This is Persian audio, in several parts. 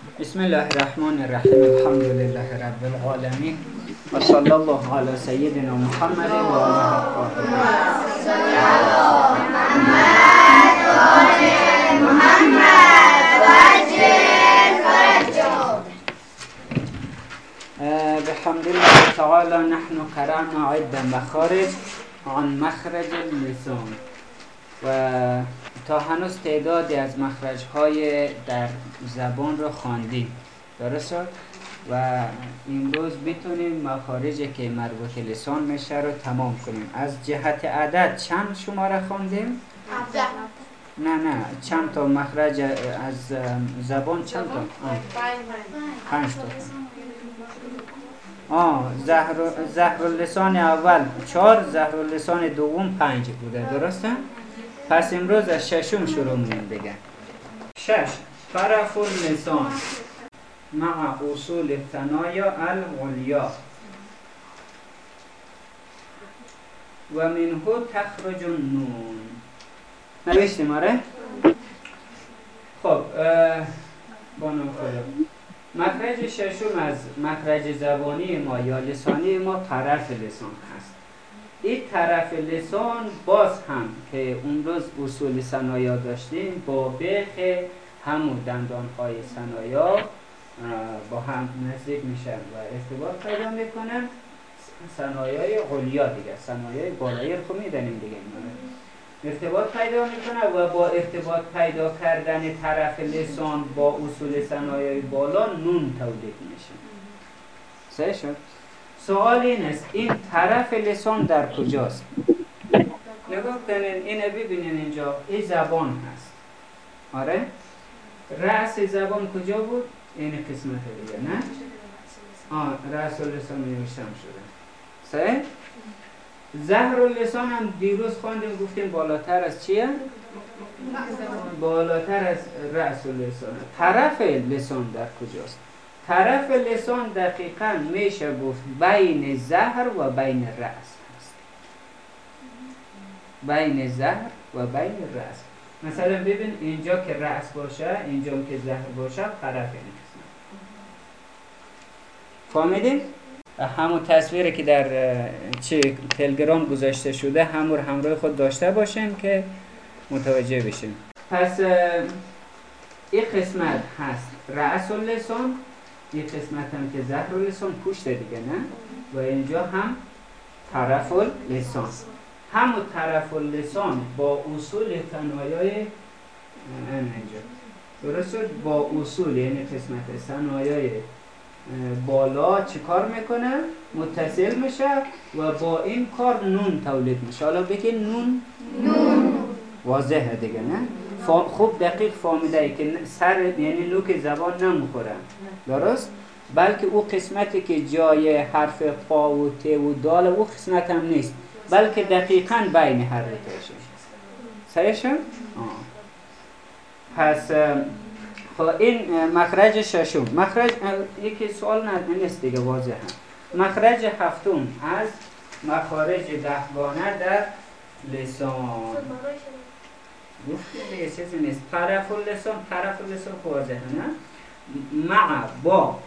بسم الله الرحمن الرحیم الحمد لله رب العالمین و صلی الله علی سیدنا محمد و آله بحمد الله تعالى نحن قرأنا عده مخارج عن مخرج اللسان و تا هنوز تعدادی از مخرج های در زبان رو خواندیم. درست و امروز بتونیم مخارجی که مربوط لسان میشه رو تمام کنیم. از جهت عدد چند شماره خواندیم؟ نه نه. چند تا مخرج از زبان؟ چند تا؟ پنج. تا. آه زهر, زهر لسان اول چهار زهر لسان دوم پنج بوده. درسته؟ پس امروز از ششم شروع می‌کنیم دیگه. شش. طرف اللسان مع اصول الثنایا العلیا. و منه تخرج النون. نوشتیم آره؟ خب بانو خدا. مخرج ششم از مخرج زبانی ما یا لسانی ما طرف لسان. این طرف لسان باز هم که اون روز اصول سنایا داشتیم با بخ همون دندان های سنایا با هم نزدیک میشن و ارتباط پیدا می‌کنن. سنایای علیا دیگه سنایای بالایی رو خب میدنیم دیگه ارتباط پیدا می‌کنه و با ارتباط پیدا کردن طرف لسان با اصول سنایای بالا نون تولید میشه. صحیح شد؟ سوال این است این طرف لسان در کجاست؟ نگاه کنین اینه ببینین اینجا این زبان هست. آره؟ رأس زبان کجا بود؟ این قسمت دیگه نه؟ آه رأس لسان نوشتم شده. صحیح؟ زهر لسان هم دیروز خواندیم گفتیم بالاتر از چیه؟ بالاتر از رأس لسان. طرف لسان در کجاست؟ طرف لسان دقیقا میشه گفت بین زهر و بین رأس هست بین زهر و بین رأس. مثلا ببین اینجا که رأس باشه اینجا که زهر باشه طرف این فهمیدین؟ همون تصویری که در چه تلگرام گذاشته شده همون همراه خود داشته باشین که متوجه بشین. پس این قسمت هست رأس لسان. یک قسمت هم که زهر لسان پوشت دیگه نه؟ و اینجا هم طرف لسان همون طرف لسان با اصول تنایای اینجا. درست با اصول یعنی قسمت سنایای بالا چه کار می‌کنه؟ متصل میشه و با این کار نون تولید میشه. حالا بگی نون. نون. واضحه دیگه نه؟ خوب دقیق فهمیده که سر یعنی نوک زبان نمی‌خوره. درست؟ بلکه او قسمتی که جای حرف قا و ت و دال او قسمت هم نیست بلکه دقیقا بین هر دوتاشه صحیح؟ پس خب این مخرج ششم. مخرج یکی سوال نیست دیگه واضحه. مخرج هفتم از مخارج دهگانه در لسان. گفتی دیگه چیزی نیست. طرف لسان طرف لسان واضحه نه؟ مع با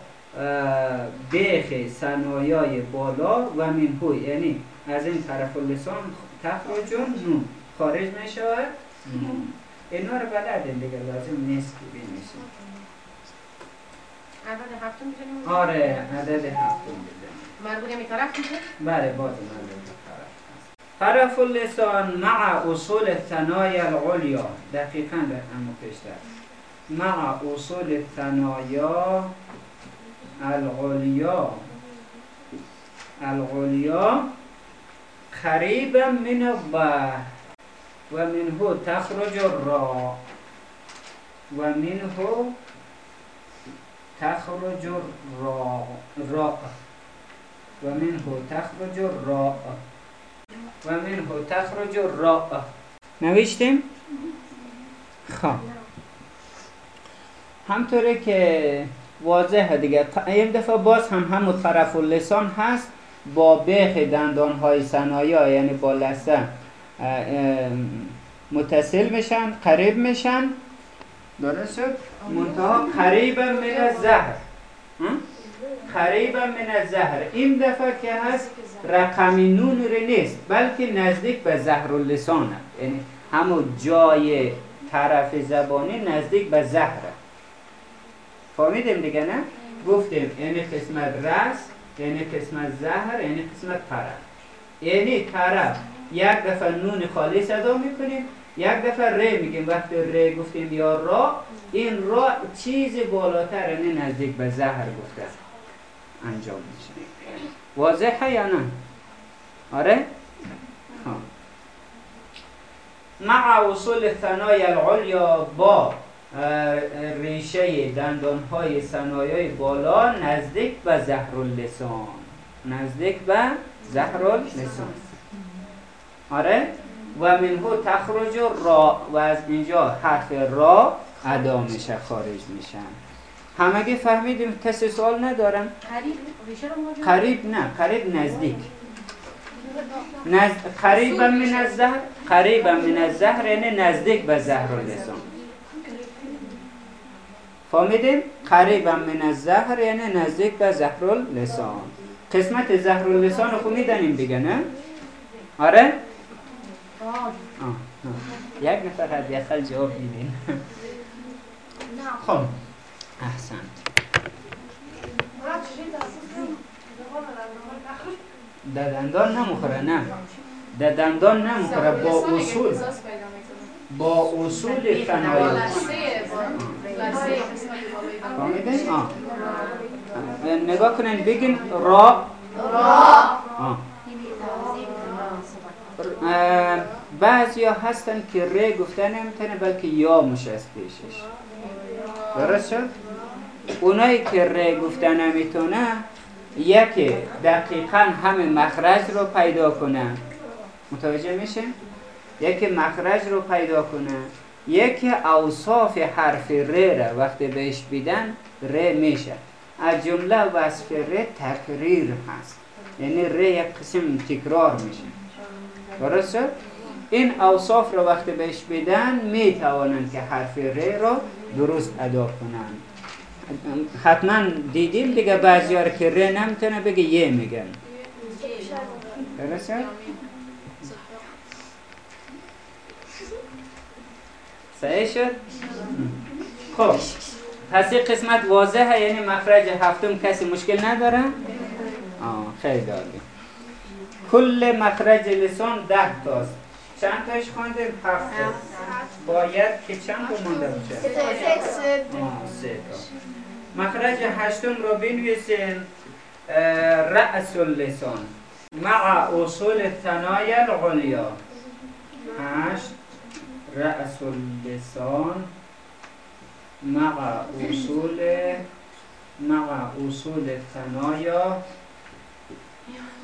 بیخ سنایای بالا و منهوی. یعنی از این طرف لسان تخرج نون. خارج میشه اینا رو بلدین دیگه لازم نیست که بینیشیم عدد هفتم آره عدد هفتم بزنیم مربوط می طرف میشه؟ بله باز مربوط. طرف اللسان مع اصول الثنايا العليا دقیقا به همون پیشتر. مع اصول الثنايا العليا العليا قريبا من الظهر ومنه تخرج الراء ومنه تخرج الراء راء ومنه تخرج الراء ومنه تخرج الراء. نوشتیم؟ خب. همطوره که واضحه دیگه. این دفعه باز هم همون طرف لسان هست با بیخ دندان های سنایا یعنی با لسه متصل میشن قریب میشن. درست شد؟ منتها قریبا من ها؟ قریبا من الزهر. این دفعه که هست رقم نون رو نیست بلکه نزدیک به زهر اللسان هست یعنی همون جای طرف زبانی نزدیک به زهره فهمیدیم دیگه نه؟ گفتیم یعنی قسمت رس یعنی قسمت زهر یعنی قسمت طرف. یعنی طرف. یک دفعه نون خالی صدا می‌کنیم یک دفعه ر میگیم. وقتی ر گفتیم یا را این را چیز بالاتر یعنی نزدیک به زهر گفته انجام میشه واضحه یا نه؟ آره؟ ها. مع وصول ثنای العلیا با ریشه دندان های بالا نزدیک به زهر اللسان نزدیک به زهر اللسان آره و منهو تخرج را و از اینجا حرف را ادا میشه خارج میشن همگی فهمیدیم کسی سوال ندارم قریب قریب نه قریب نزدیک. نز... قریبا من الزهر قریبا من الزهر یعنی نزدیک به زهر اللسان فهمیدیم؟ قریبا من الزهر یعنی نزدیک به زهر اللسان قسمت زهر اللسان رو خود می‌دانیم دیگه نه؟ آره؟ آه. آه،. یک نفر حداقل جواب میدین. خب. احسنت در دندان نمخوره نه در دندان نمخوره با اصول با اصول؟ آه. نگاه کنین بگین را آه. بعضی ها هستن که ر گفتن نمی‌تونه بلکه یا مشست پیشش درست شد؟ اونایی که ر گفتن نمی‌تونه یکی دقیقا همه مخرج رو پیدا کنه. متوجه میشه؟ یکی مخرج رو پیدا کنه. یکی اوصاف حرف ر را وقتی بهش بیدن ر میشه. از جمله وصف ر تکریر هست. یعنی ر یک قسم تکرار میشه. درست؟ این اوصاف رو وقتی بهش بدن می توانند که حرف ر را درست ادا کنند. حتما دیدیم دیگه بعضی ها که ر نمی‌تونه بگه یه میگن درست شد؟ صحیح شد؟ خب پس این قسمت واضحه یعنی مخرج هفتم کسی مشکل نداره؟ آه خیلی عالی کل مخرج لسان ده تاست چند تاش خواندیم؟ هفت. باید که چند تا مونده باشه؟ سه تا مخرج هشتم رو بنویسیم رأس اللسان. مع اصول ثنای العلیا. هشت رأس اللسان. مع اصول مع اصول ثنایا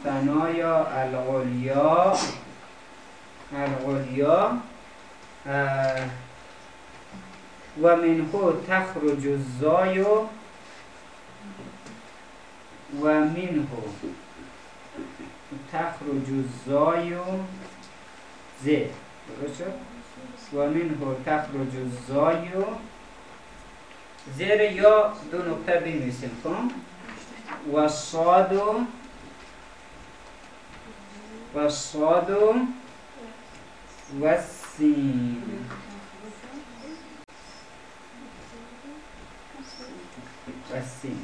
ثنایا العلیا. العلیا و منه تخرج الزای و منه. تخرج الزای ز. درست شد؟ و منه تخرج الزای زیر یا دو نقطه بنویسیم کن و صاد و صاد و سین. و سین.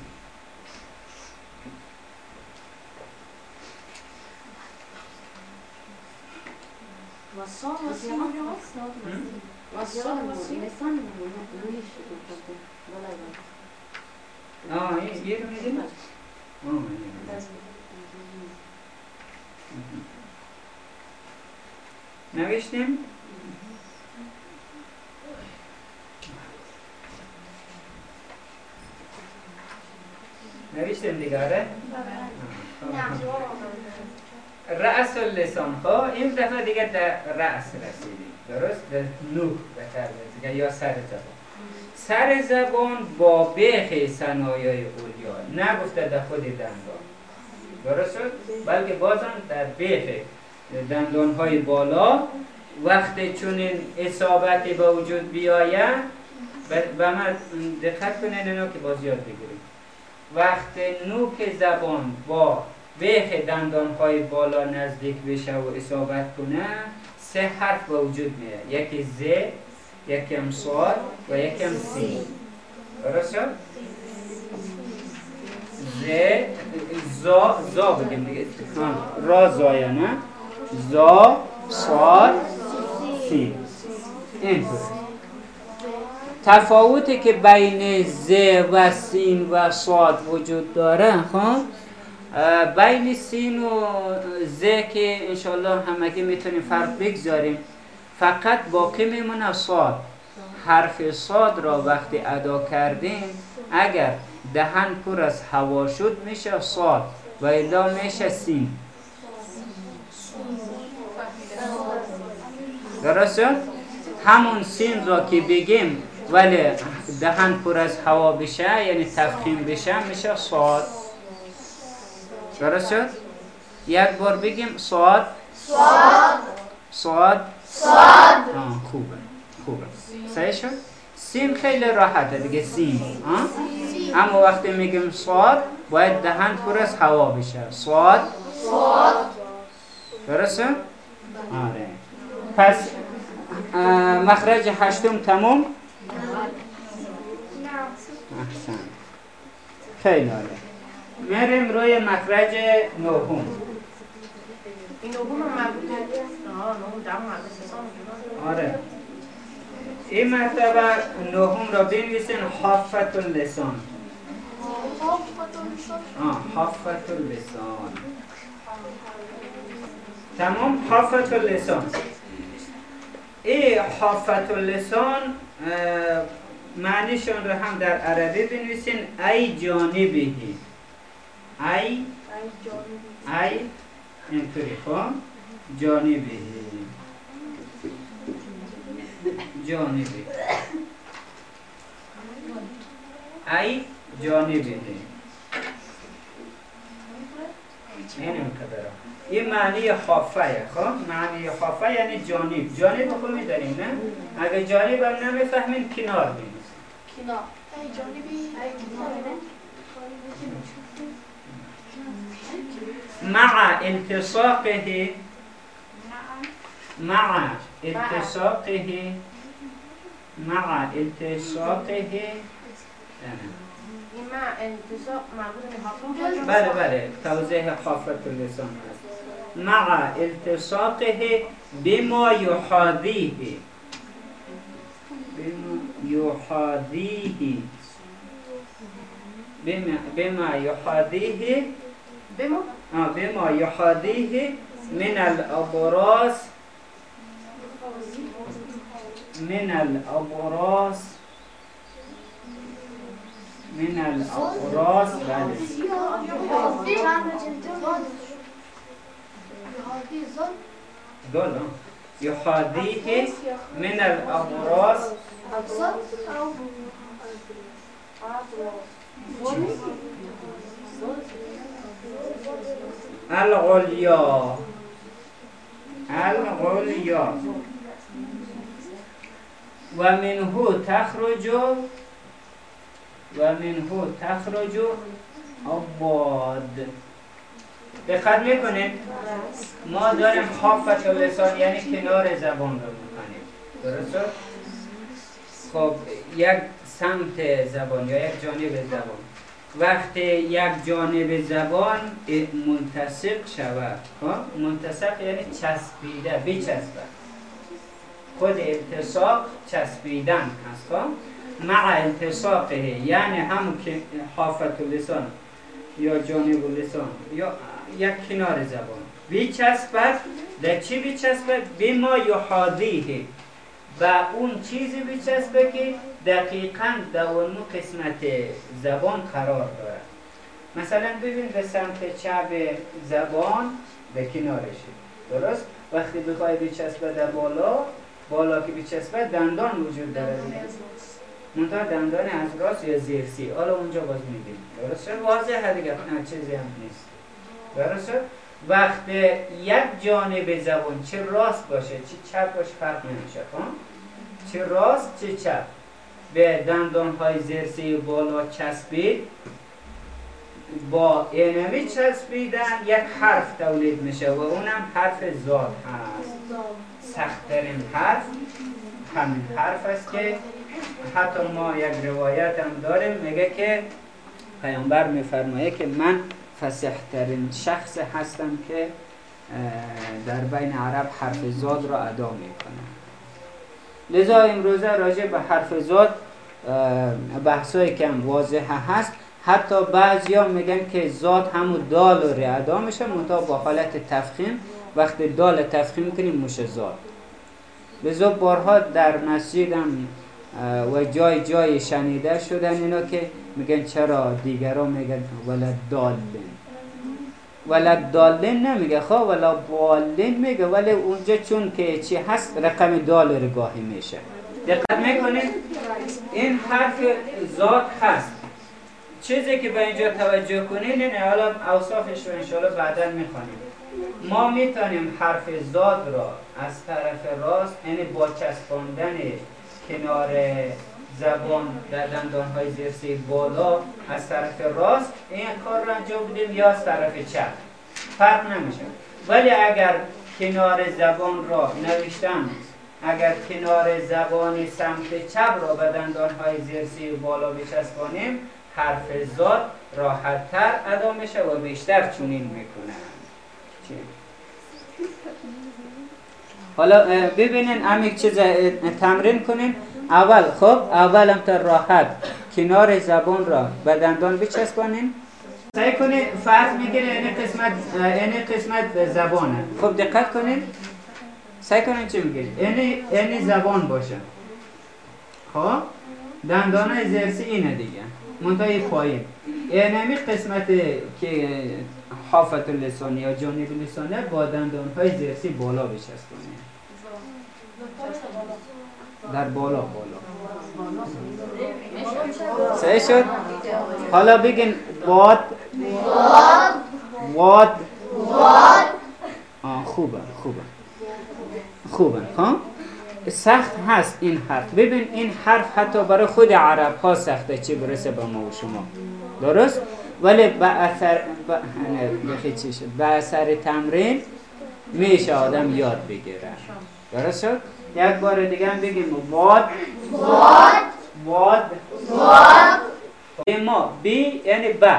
نوشتیم؟ نوشتیم دیگه آره؟ رأس اللسان خب این دفعه دیگه در رأس رسیدیم. درست؟ در نوح بهتر دیگه یا سر زبان. سر زبان با بیخ صنایای اولیا. نگفته در خود دندان. درست شد؟ بلکه بازم در بیخ دندان های بالا. وقتی چون این اصابتی به وجود بیاید به من دقت کنین اینا که باز یاد بگیریم وقت نوک زبان با بیخ دندان های بالا نزدیک بشه و اصابت کنه سه حرف به وجود میاد. یکی ز هم سوال و یکی هم سی. درست شد؟ ز زا زا بگیم دیگه. را زایه نه؟ زا سوال سی. اینطور تفاوتی که بین ز و سین و صاد وجود داره خب؟ بین سین و ز که انشالله همگی می‌تونیم فرق بگذاریم. فقط باقی میمونه صاد. حرف صاد را وقتی ادا کردیم اگر دهن پر از هوا شد میشه صاد و الا میشه سین. درست همون سین را که بگیم ولی دهن پر از هوا بشه یعنی تفخیم بشه میشه صاد. درست شد؟ یک بار بگیم صاد صاد صاد صاد خوبه خوبه. صحیح شد؟ سین خیلی راحته دیگه سین اما وقتی میگیم صاد باید دهن پر از هوا بشه. صاد صاد درست شد؟ آره. پس مخرج هشتم تموم؟ احسن. خیلی عالی. میریم روی مخرج نهم. این نهم آره. این مرتبه نهم را بنویسین حافت اللسان. حافت اللسان. تمام حافت اللسان. ای حافت اللسان معنیشان را هم در عربی بنویسین. ای جانبهی. ای ای اینطوری خب جانبهی جانبه. ای جانبه. این این معنی خافه خب؟ معنی خافه یعنی جانب. جانب خود میداریم نه؟ اگر جانب هم نمی‌فهمین کنار بینید کنار. ای جانبی. مع التصاقه مع التصاقه مع التصاقه مع التصاق بله بله. توضیح حافظ اللسان مع التصاقه بما يحاذيه بما يحاذيه بما يحاذيه بما بما يحاذيه من الأبراس من الأبراس من الأبراس دول يحاذيه من الأبراس الغليا الغليا ومنه تخرج ومنه تخرج عباد. دقت می‌کنید؟ ما داریم حافت لسان یعنی کنار زبان رو می‌کنیم درست خب یک سمت زبان یا یک جانب زبان. وقتی یک جانب زبان منتصق شود. خب؟ منتصق یعنی چسبیده بچسبه. خود التصاق چسبیدن هست. خب؟ مع التصاقه یعنی همون که حافت لسان یا جانب لسان یا یک کنار زبان. بچسبد در چی بچسبد؟ بما یحاضیه. و اون چیزی بچسبه که دقیقا اون قسمت زبان قرار داره مثلا ببین به سمت چپ زبان به کنارشه. درست؟ وقتی بخوای بچسبه در بالا بالا که بچسبه دندان وجود داره. منتها دندان از راست یا زیرسی. حالا اونجا باز میگیم درست شد واضحه دیگه. چیزی هم نیست. درست شد وقتی یک جانب زبان چه راست باشه چه چپ باشه فرق نمیشه چه راست چه چپ. به دندان های زرسی بالا چسبید. با اینمی چسبیدن یک حرف تولید میشه و اونم حرف زاد هست. سختترین حرف همین حرف است که حتی ما یک روایت هم داریم میگه که پیامبر میفرمایه که من فسحترین شخص هستم که در بین عرب حرف زاد را ادا می‌کنه لذا امروزه راجع به حرف زاد بحثای کم واضح هست. حتی بعضیا میگن که زاد همون دال رو ادا میشه منتها با حالت تفخیم. وقتی دال تفخیم کنیم میشه زاد لذا بارها در مسجدم و جای جای شنیده شدن اینا که میگن چرا دیگران میگن ولد دالین. ولد دالین نمیگه خواه ولا بالین میگه ولی اونجا چون که چی هست رقم دال رو گاهی میشه. دقت می‌کنید؟ این حرف ذات هست. چیزی که به اینجا توجه کنید اینه حالا اوصافش رو انشاءالله بعدا می‌خوانیم. ما می‌تونیم حرف زاد را از طرف راست یعنی با چسباندن کنار زبان در دندان های زیرسی بالا از طرف راست این کار را انجام بدیم یا از طرف چپ. فرق نمیشه. ولی اگر کنار زبان را نوشتم اگر کنار زبان سمت چپ را به دندان های زیرسی بالا بچسبانیم حرف زاد راحت تر ادا میشه و بیشتر چونین می‌کنه حالا ببینین امیک چیز تمرین کنین. اول خب اول هم تا راحت کنار زبان را به دندان بچسبانین سعی کنید فرض می‌گیره این قسمت این قسمت زبانه. خب دقت کنید سعی کنید چی میگید این این زبان باشه. خب؟ دندان زرسی اینه دیگه. منتهای پایین اینمی قسمت که حافت لسانی یا جانب لسانه با دندان های زرسی بالا بچسبانید در بالا بالا. صحیح شد؟ حالا بگین واد واد آه خوبه خوبه. خوبه ها سخت هست این حرف. ببین این حرف حتی برای خود عرب ها سخته چه برسه به ما و شما. درست؟ ولی به اثر به اثر تمرین میشه آدم یاد بگیره. درست شد؟ یک بار دیگه هم بگیم. واد. واد. واد. واد. ما بی یعنی با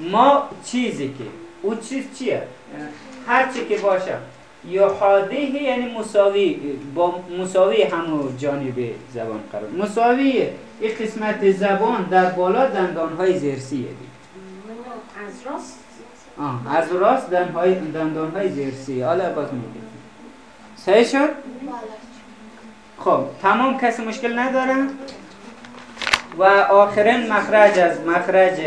ما چیزی که. او چیز چیه؟ هر چی که باشه. یا حادیه یعنی مساوی با مساوی همو جانب زبان قرار. مساوی این قسمت زبان در بالا دندان های زرسیه دی. از راست؟ آه از راست دندان های زرسیه. حالا باز میگه صحیح شد؟ خب تمام کسی مشکل نداره؟ و آخرین مخرج از مخرج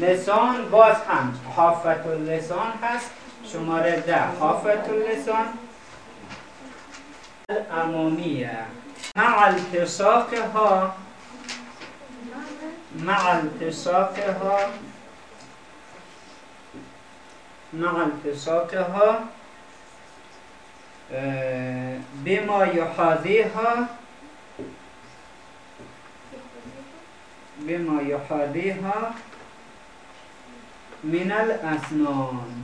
لسان باز هم حافت لسان هست. شماره ده. حافت لسان. الامامیه. مع التصاقها مع التصاقها مع التصاقها بما يحاذيها بما يحاذيها من الاسنان.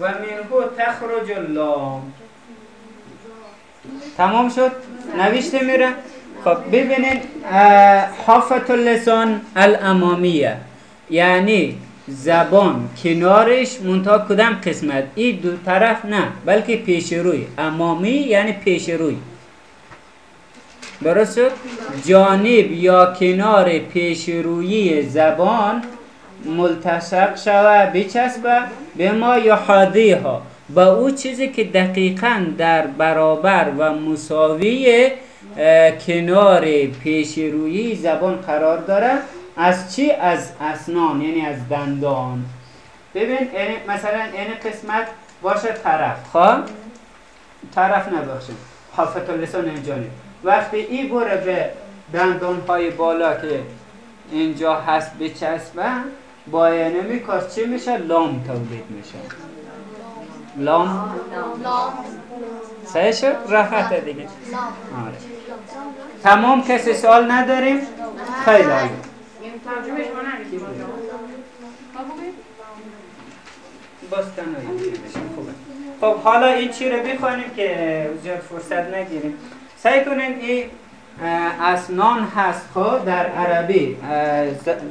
و منه تخرج اللام. تمام شد؟ نوشته میره؟ خب ببینید حافت اللسان الامامیه. یعنی زبان کنارش منتها کدام قسمت؟ این دو طرف نه بلکه پیش روی. امامی یعنی پیش روی. درست جانب یا کنار پیش روی زبان ملتصق شوه بچسبه به ما یا ها با او چیزی که دقیقا در برابر و مساوی کنار پیش روی زبان قرار داره. از چی؟ از اسنان یعنی از دندان. ببین مثلا این قسمت باشه طرف. خب؟ طرف نباشه. حافت لسان اینجانی. وقتی ای بره به دندان های بالا که اینجا هست بچسبه با اینمی کار چی میشه؟ لام تولید میشه. لام؟ صحیح شد؟ راحت دیگه. آره. تمام کسی سوال نداریم؟ خیلی عالی. خب حالا این چی رو بخوانیم که زیاد فرصت نگیریم. سعی کنین این اسنان هست خب در عربی.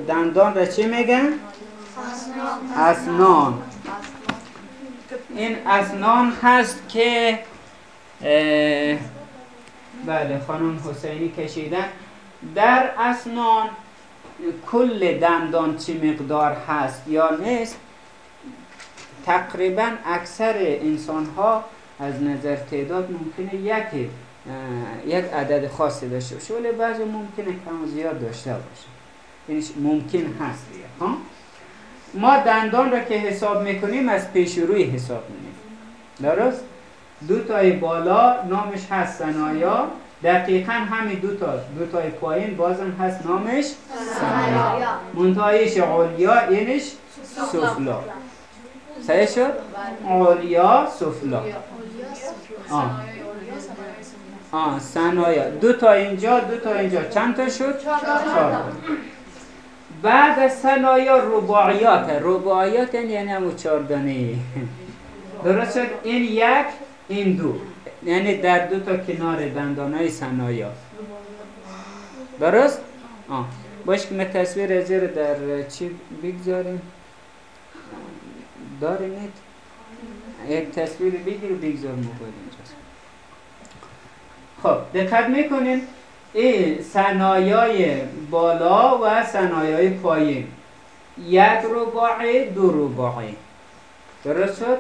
دندان را چی میگن؟ اسنان این اسنان هست که بله خانم حسینی کشیدن در اسنان کل دندان چی مقدار هست یا نیست؟ تقریبا اکثر انسان ها از نظر تعداد ممکنه یک اه، یک عدد خاصی داشته باشه ولی بعضی ممکنه کم و زیاد داشته باشه. یعنی ممکن هست دیگه ها؟ ما دندان را که حساب می‌کنیم از پیش روی حساب می‌کنیم. درست؟ دو تای بالا نامش هست سنایا دقیقا همین دو تا دو تای پایین بازم هست نامش سنایا منتهایش علیا اینش سفلا. صحیح شد؟ علیا سفلا. آه. آه سنایا دو تا اینجا دو تا اینجا. چند تا شد؟ چهار بعد از سنایا رباعیات. رباعیات یعنی همون چهاردانه درست شد؟ این یک این دو. یعنی در دو تا کنار دندانای سنایا درست؟ آه. باش که ما تصویر از رو در چی بگذاریم؟ داریم؟ یک تصویر بگیر و بگذار اینجاست خب دقت می‌کنین این سنایای بالا و سنایای پایین یک رباعی دو رباعی درست شد؟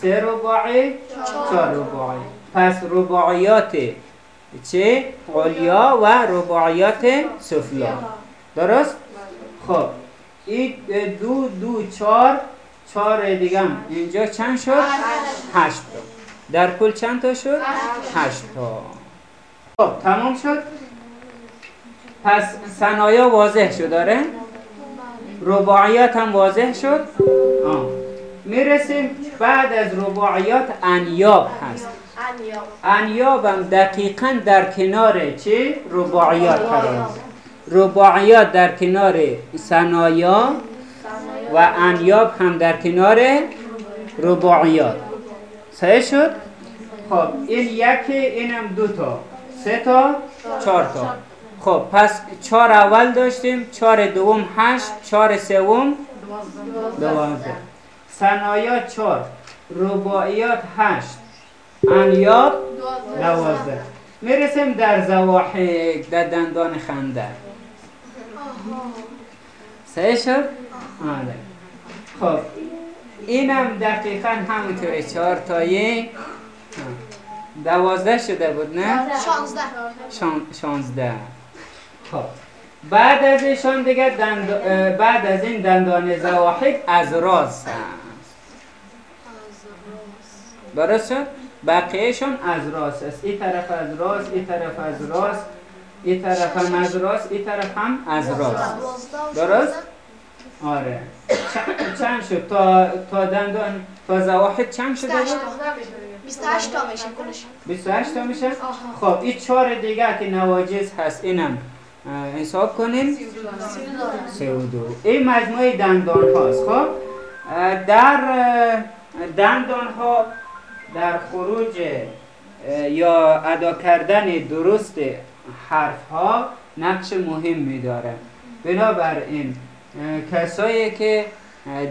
سه رباعی چهار رباعی پس رباعیات چه؟ علیا و رباعیات سفلا درست؟ خب این دو دو چهار چهار دیگه اینجا چند شد؟ هشت تا در کل چند تا شد؟ هشت تا تمام شد؟ پس سنایا واضح شد داره؟ رباعیات هم واضح شد؟ می‌رسیم بعد از رباعیات انیاب هست انیاب هم دقیقا در کنار چه؟ رباعیات قرار. رباعیات در کنار سنایا و انیاب هم در کنار رباعیات صحیح شد؟ خب این یکی اینم دو تا سه تا؟ چهار تا. خب پس چهار اول داشتیم چهار دوم هشت چهار سوم دوازده. سنایا چهار رباعیات هشت انیاب دوازده. می‌رسیم در زواحک در دندان خنده. صحیح شد؟ آره. خب اینم دقیقا همونطوره چهار تایی. دوازده شده بود نه؟ شانزده. شان- شانزده. خب. بعد از ایشان دیگه دند... بعد از این دندان زواحک از راز هست. درست شد؟ بقیهشون از راست است این طرف از راست این طرف از راست این طرف هم از راست این طرف هم از راست درست؟ آره. چند, شد؟ تا تا دندان تا زواحک چند شده بود؟ 28 تا میشه کلش 28 تا میشه؟ خب این چهار دیگه که نواجز هست اینم حساب کنیم. سه و دو این مجموعه دندان هاست خب در دندان ها در خروج یا ادا کردن درست حرف ها نقش مهم میداره بنابراین اه، کسایی که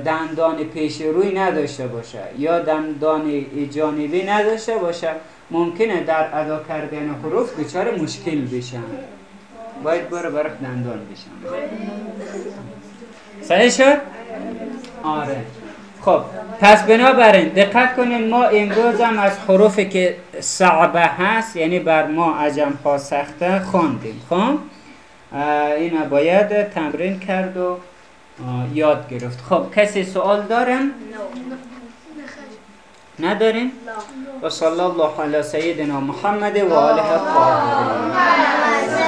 دندان پیش روی نداشته باشه یا دندان جانبی نداشته باشه ممکنه در ادا کردن حروف دچار مشکل بشن. باید برو برخ دندان بشن. صحیح شد؟ آره. خب پس بنابراین دقت کنین ما امروز هم از حروفی که صعبه هست یعنی بر ما عجم ها سخته خواندیم. خب؟ اینا باید تمرین کرد و یاد گرفت خب کسی سوال دارن؟ ندارین؟ و صلی الله علی سیدنا محمد و آله الطاهرین